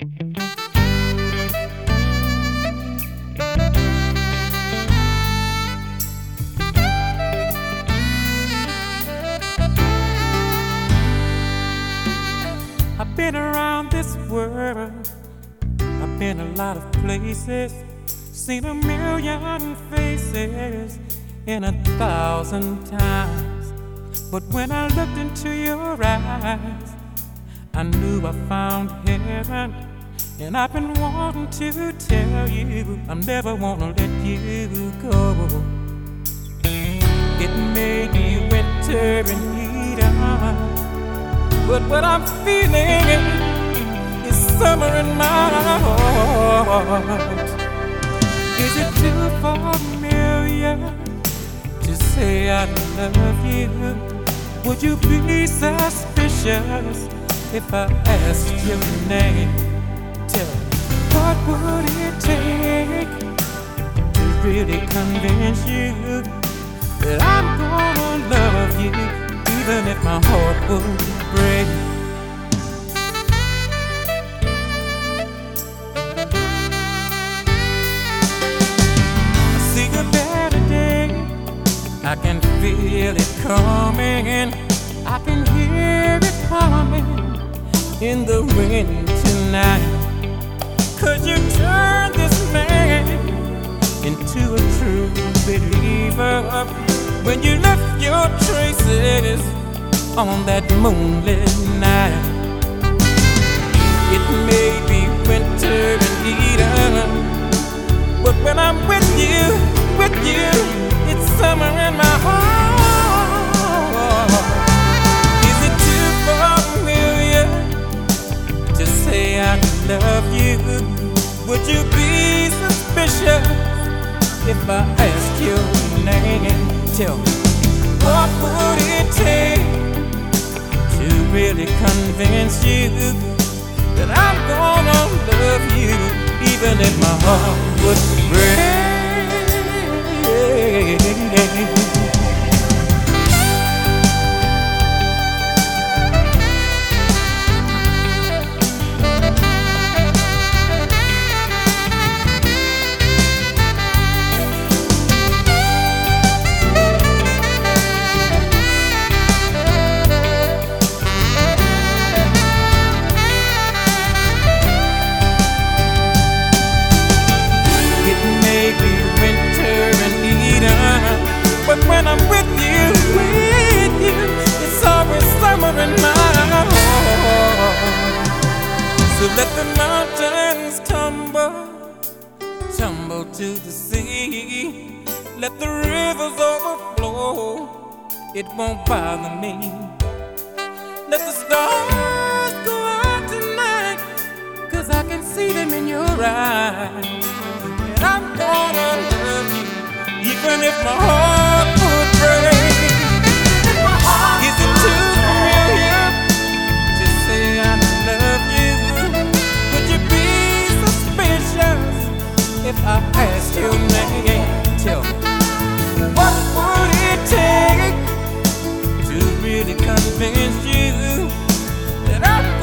I've been around this world, I've been a lot of places, seen a million faces in a thousand times. But when I looked into your eyes, I knew I found heaven. And I've been wanting to tell you, I'm never wanna let you go. It may be winter in Eden. But what I'm feeling is summer in my heart. Is it too familiar to say I love you? Would you be suspicious if I asked your name? Tell what would it take to really convince you that I'm gonna love you, even if my heart would break? I see a better day. I can feel it coming. I can hear it coming in the wind tonight. Cause you turned this man into a true believer when you left your traces on that moonlit night. It may be winter in Eden, but when I'm with you, I love you? Would you be suspicious if I asked your name? Tell me, what would it take to really convince you that I'm gonna love you, even if my heart would break? To the sea. Let the rivers overflow, it won't bother me. Let the stars go out tonight, cause I can see them in your eyes. And I'm gonna love you, even if my heart. really convince you that I